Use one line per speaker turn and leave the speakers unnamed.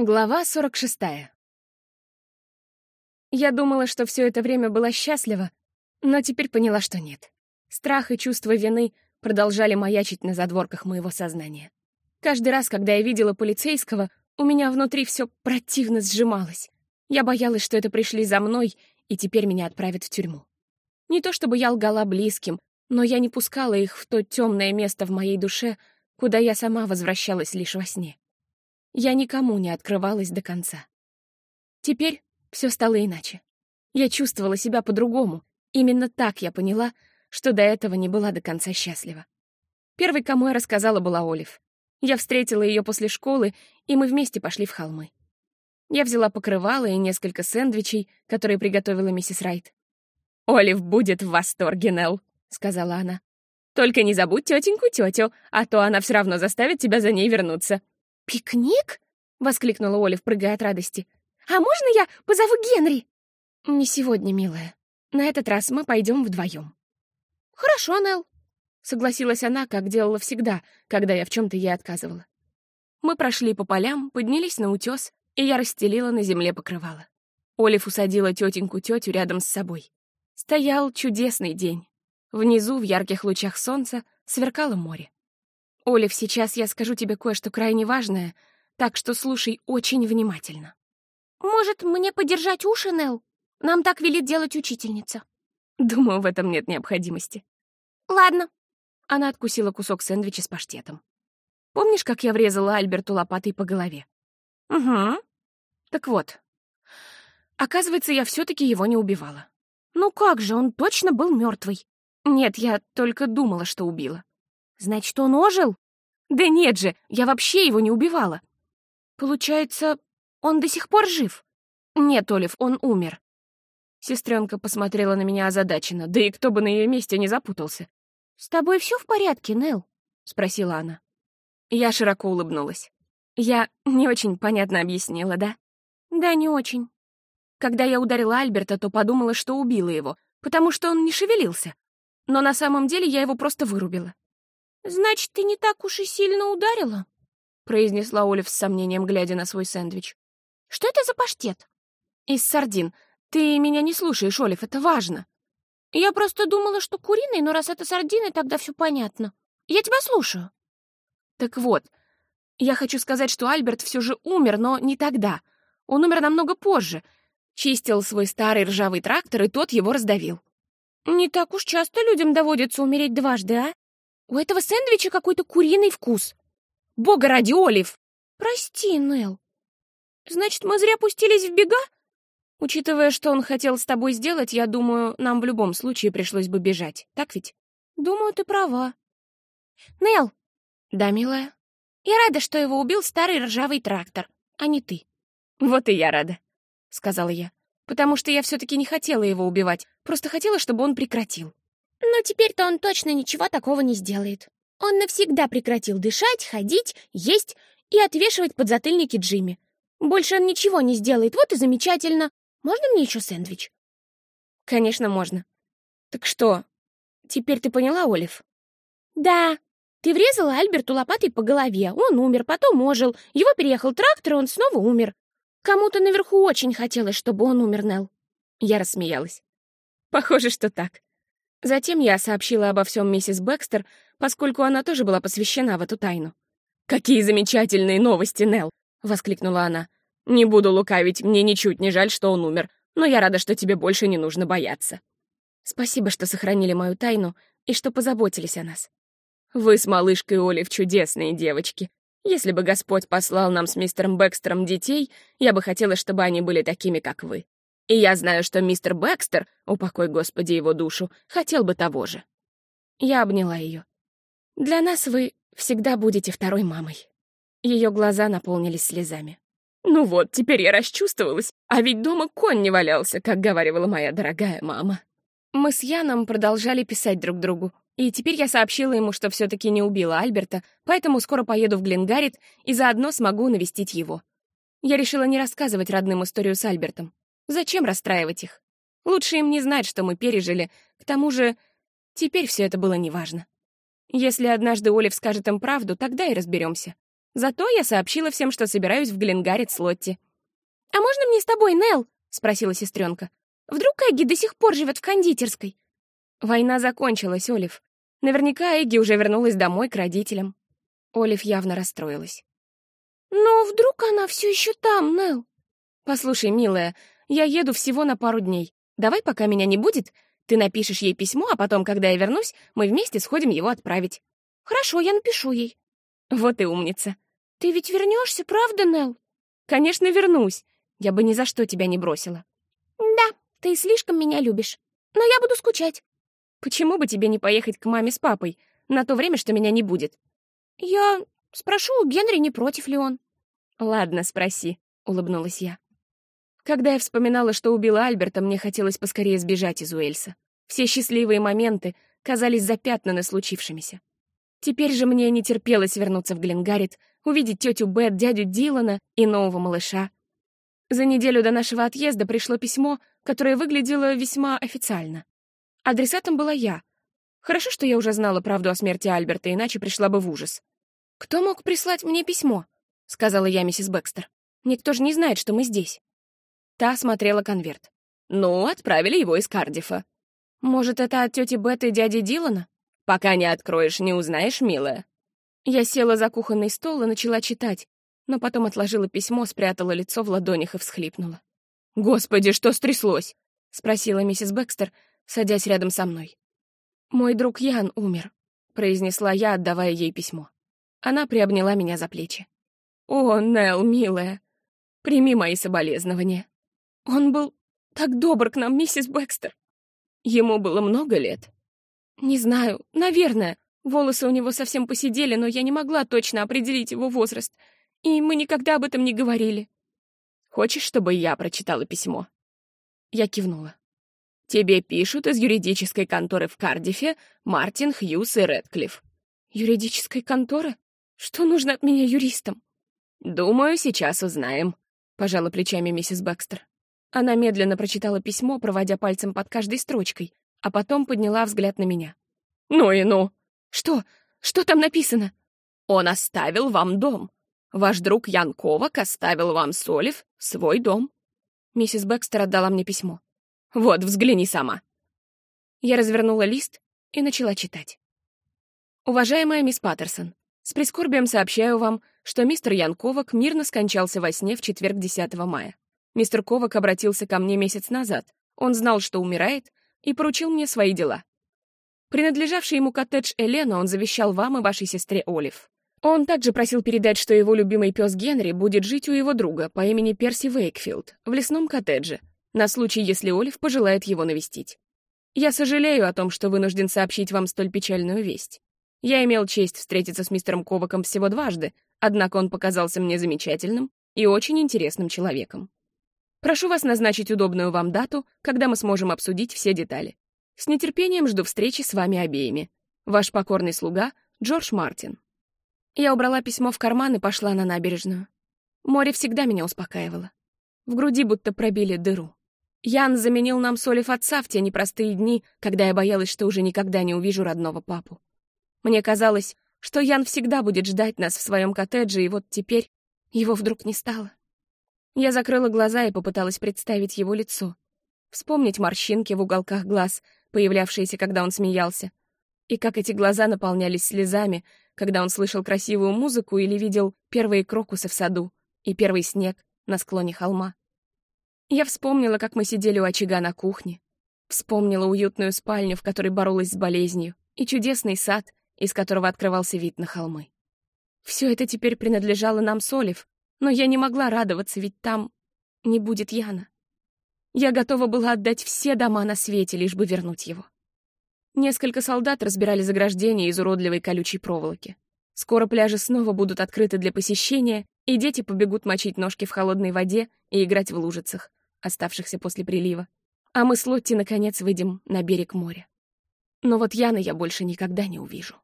Глава 46. Я думала, что все это время была счастлива, но теперь поняла, что нет. Страх и чувство вины продолжали маячить на задворках моего сознания. Каждый раз, когда я видела полицейского, у меня внутри все противно сжималось. Я боялась, что это пришли за мной, и теперь меня отправят в тюрьму. Не то чтобы я лгала близким, но я не пускала их в то темное место в моей душе, куда я сама возвращалась лишь во сне я никому не открывалась до конца. Теперь все стало иначе. Я чувствовала себя по-другому. Именно так я поняла, что до этого не была до конца счастлива. Первой, кому я рассказала, была Олив. Я встретила ее после школы, и мы вместе пошли в холмы. Я взяла покрывало и несколько сэндвичей, которые приготовила миссис Райт. «Олив будет в восторге, Нелл», — сказала она. «Только не забудь тетеньку-тетю, а то она все равно заставит тебя за ней вернуться.
«Пикник?» — воскликнула Олив, прыгая от радости. «А можно я позову Генри?»
«Не сегодня, милая. На этот раз мы пойдем вдвоем».
«Хорошо, Нелл», —
согласилась она, как делала всегда, когда я в чем-то ей отказывала. Мы прошли по полям, поднялись на утес, и я расстелила на земле покрывало. Олив усадила тетеньку-тетю рядом с собой. Стоял чудесный день. Внизу, в ярких лучах солнца, сверкало море. Олив, сейчас я скажу тебе кое-что крайне важное, так что слушай очень внимательно.
Может, мне подержать уши, Нелл? Нам так велит делать учительница.
Думаю, в этом нет необходимости.
Ладно.
Она откусила кусок сэндвича с паштетом. Помнишь, как я врезала Альберту лопатой по голове?
Угу.
Так вот. Оказывается, я все таки его не убивала.
Ну как же, он точно был мертвый.
Нет, я только думала, что убила.
Значит, он ожил?
Да нет же, я вообще его не убивала.
Получается, он до сих пор жив?
Нет, Олив, он умер. Сестренка посмотрела на меня озадаченно, да и кто бы на ее месте не запутался.
«С тобой все в порядке, Нелл?»
— спросила она. Я широко улыбнулась. Я не очень понятно объяснила, да?
Да, не очень.
Когда я ударила Альберта, то подумала, что убила его, потому что он не шевелился. Но на самом деле я его просто вырубила.
«Значит, ты не так уж и сильно ударила?»
— произнесла Олив с сомнением, глядя на свой сэндвич.
«Что это за паштет?»
«Из сардин. Ты меня не слушаешь, Олив, это важно».
«Я просто думала, что куриный, но раз это сардины, тогда все понятно. Я тебя слушаю».
«Так вот, я хочу сказать, что Альберт все же умер, но не тогда. Он умер намного позже. Чистил свой старый ржавый трактор, и тот его раздавил».
«Не так уж часто людям доводится умереть дважды, а?» У этого сэндвича какой-то куриный вкус.
Бога ради, Олив!
Прости, Нел. Значит, мы зря пустились в бега?
Учитывая, что он хотел с тобой сделать, я думаю, нам в любом случае пришлось бы бежать. Так ведь?
Думаю, ты права. Нел.
Да, милая?
Я рада, что его убил старый ржавый трактор, а не ты.
Вот и я рада, — сказала я. Потому что я все-таки не хотела его убивать, просто хотела, чтобы он прекратил.
Но теперь-то он точно ничего такого не сделает. Он навсегда прекратил дышать, ходить, есть и отвешивать подзатыльники Джимми. Больше он ничего не сделает, вот и замечательно. Можно мне еще сэндвич?
Конечно, можно. Так что, теперь ты поняла, Олив?
Да. Ты врезала Альберту лопатой по голове, он умер, потом ожил, его переехал трактор, и он снова умер. Кому-то наверху очень хотелось, чтобы он умер, Нелл.
Я рассмеялась. Похоже, что так. Затем я сообщила обо всем миссис Бэкстер, поскольку она тоже была посвящена в эту тайну. «Какие замечательные новости, Нелл!» — воскликнула она. «Не буду лукавить, мне ничуть не жаль, что он умер, но я рада, что тебе больше не нужно бояться. Спасибо, что сохранили мою тайну и что позаботились о нас. Вы с малышкой Олив чудесные девочки. Если бы Господь послал нам с мистером Бэкстером детей, я бы хотела, чтобы они были такими, как вы. И я знаю, что мистер Бэкстер, упокой Господи его душу, хотел бы того же. Я обняла ее. Для нас вы всегда будете второй мамой. Ее глаза наполнились слезами. Ну вот, теперь я расчувствовалась, а ведь дома конь не валялся, как говорила моя дорогая мама. Мы с Яном продолжали писать друг другу, и теперь я сообщила ему, что все-таки не убила Альберта, поэтому скоро поеду в Гленгарит и заодно смогу навестить его. Я решила не рассказывать родным историю с Альбертом. Зачем расстраивать их? Лучше им не знать, что мы пережили. К тому же, теперь все это было неважно. Если однажды Олив скажет им правду, тогда и разберемся. Зато я сообщила всем, что собираюсь в Гленгарит с Лотти.
«А можно мне с тобой, Нелл?» — спросила сестренка. «Вдруг Эгги до сих пор живет в кондитерской?»
Война закончилась, Олив. Наверняка Эгги уже вернулась домой к родителям. Олив явно расстроилась.
«Но вдруг она все еще там, Нелл?»
«Послушай, милая, я еду всего на пару дней. Давай, пока меня не будет, ты напишешь ей письмо, а потом, когда я вернусь, мы вместе сходим его отправить».
«Хорошо, я напишу ей».
«Вот и умница».
«Ты ведь вернешься, правда, Нелл?»
«Конечно, вернусь. Я бы ни за что тебя не бросила».
«Да, ты слишком меня любишь. Но я буду скучать».
«Почему бы тебе не поехать к маме с папой на то время, что меня не будет?»
«Я спрошу у Генри, не против ли он».
«Ладно, спроси», — улыбнулась я. Когда я вспоминала, что убила Альберта, мне хотелось поскорее сбежать из Уэльса. Все счастливые моменты казались запятнаны случившимися. Теперь же мне не терпелось вернуться в Гленгарит, увидеть тетю Бет, дядю Дилана и нового малыша. За неделю до нашего отъезда пришло письмо, которое выглядело весьма официально. Адресатом была я. Хорошо, что я уже знала правду о смерти Альберта, иначе пришла бы в ужас. «Кто мог прислать мне письмо?» — сказала я миссис Бэкстер. «Никто же не знает, что мы здесь». Та смотрела конверт. «Ну, отправили его из Кардифа». «Может, это от тети Бет и дяди Дилана?» «Пока не откроешь, не узнаешь, милая». Я села за кухонный стол и начала читать, но потом отложила письмо, спрятала лицо в ладонях и всхлипнула. «Господи, что стряслось?» — спросила миссис Бэкстер, садясь рядом со мной. «Мой друг Ян умер», — произнесла я, отдавая ей письмо. Она приобняла меня за плечи. «О, Нелл, милая, прими мои соболезнования». Он был так добр к нам, миссис Бэкстер. Ему было много лет? Не знаю, наверное. Волосы у него совсем посидели, но я не могла точно определить его возраст. И мы никогда об этом не говорили. Хочешь, чтобы я прочитала письмо? Я кивнула. Тебе пишут из юридической конторы в Кардифе Мартин, Хьюз и Редклифф. Юридической конторы? Что нужно от меня юристам? Думаю, сейчас узнаем, пожала плечами миссис Бэкстер. Она медленно прочитала письмо, проводя пальцем под каждой строчкой, а потом подняла взгляд на меня. «Ну и ну!» «Что? Что там написано?» «Он оставил вам дом. Ваш друг Ян Ковак оставил вам Солев свой дом». Миссис Бэкстер отдала мне письмо. «Вот, взгляни сама». Я развернула лист и начала читать. «Уважаемая мисс Паттерсон, с прискорбием сообщаю вам, что мистер Ян Ковак мирно скончался во сне в четверг 10 мая. Мистер Ковак обратился ко мне месяц назад. Он знал, что умирает, и поручил мне свои дела. Принадлежавший ему коттедж Элена он завещал вам и вашей сестре Олив. Он также просил передать, что его любимый пес Генри будет жить у его друга по имени Перси Вейкфилд в лесном коттедже, на случай, если Олив пожелает его навестить. Я сожалею о том, что вынужден сообщить вам столь печальную весть. Я имел честь встретиться с мистером Коваком всего дважды, однако он показался мне замечательным и очень интересным человеком. Прошу вас назначить удобную вам дату, когда мы сможем обсудить все детали. С нетерпением жду встречи с вами обеими. Ваш покорный слуга Джордж Мартин. Я убрала письмо в карман и пошла на набережную. Море всегда меня успокаивало. В груди будто пробили дыру. Ян заменил нам Солев отца в те непростые дни, когда я боялась, что уже никогда не увижу родного папу. Мне казалось, что Ян всегда будет ждать нас в своем коттедже, и вот теперь его вдруг не стало. Я закрыла глаза и попыталась представить его лицо. Вспомнить морщинки в уголках глаз, появлявшиеся, когда он смеялся. И как эти глаза наполнялись слезами, когда он слышал красивую музыку или видел первые крокусы в саду и первый снег на склоне холма. Я вспомнила, как мы сидели у очага на кухне. Вспомнила уютную спальню, в которой боролась с болезнью, и чудесный сад, из которого открывался вид на холмы. Все это теперь принадлежало нам с Олив, но я не могла радоваться, ведь там не будет Яна. Я готова была отдать все дома на свете, лишь бы вернуть его. Несколько солдат разбирали заграждения из уродливой колючей проволоки. Скоро пляжи снова будут открыты для посещения, и дети побегут мочить ножки в холодной воде и играть в лужицах, оставшихся после прилива. А мы с Лотти, наконец, выйдем на берег моря. Но вот Яна я больше никогда не увижу.